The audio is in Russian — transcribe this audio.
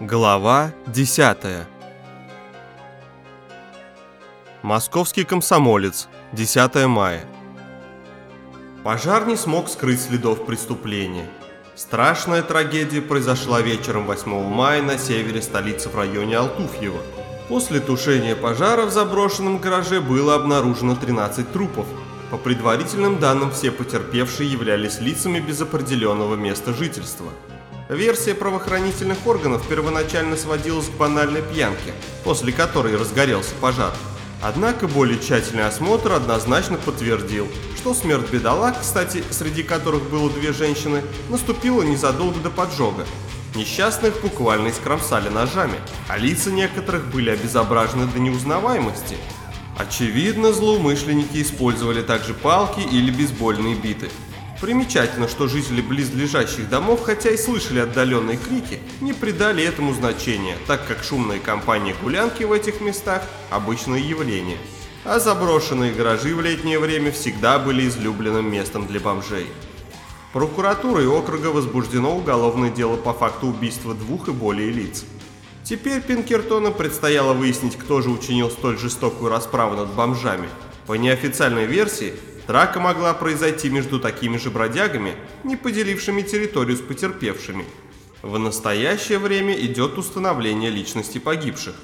Глава 10 Московский комсомолец, 10 мая. Пожар не смог скрыть следов преступления. Страшная трагедия произошла вечером 8 мая на севере столицы в районе Алтуфьево. После тушения пожара в заброшенном гараже было обнаружено 13 трупов. По предварительным данным, все потерпевшие являлись лицами без определенного места жительства. Версия правоохранительных органов первоначально сводилась к банальной пьянке, после которой разгорелся пожар. Однако более тщательный осмотр однозначно подтвердил, что смерть бедолаг, кстати, среди которых было две женщины, наступила незадолго до поджога. Несчастных буквально искромсали ножами, а лица некоторых были обезображены до неузнаваемости. Очевидно, злоумышленники использовали также палки или бейсбольные биты. Примечательно, что жители близлежащих домов, хотя и слышали отдаленные крики, не придали этому значения, так как шумные компании гулянки в этих местах – обычное явление. А заброшенные гаражи в летнее время всегда были излюбленным местом для бомжей. Прокуратурой округа возбуждено уголовное дело по факту убийства двух и более лиц. Теперь Пинкертону предстояло выяснить, кто же учинил столь жестокую расправу над бомжами. По неофициальной версии, Драка могла произойти между такими же бродягами, не поделившими территорию с потерпевшими. В настоящее время идет установление личности погибших.